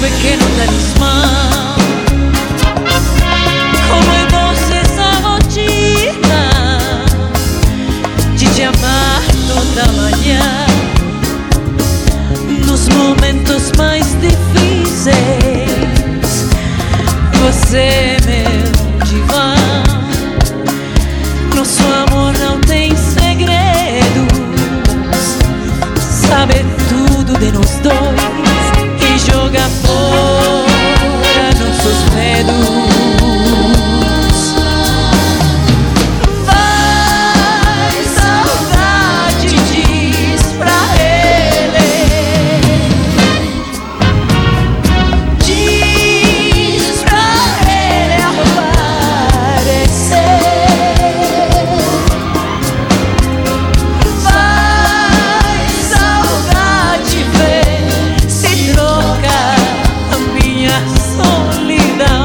pequeno talismã. Como é doce essa rotina de te amar toda manhã, nos momentos mais difíceis. Você, meu divã, nosso amor não tem segredos. Sabe tudo de nós dois joga fora. soledad.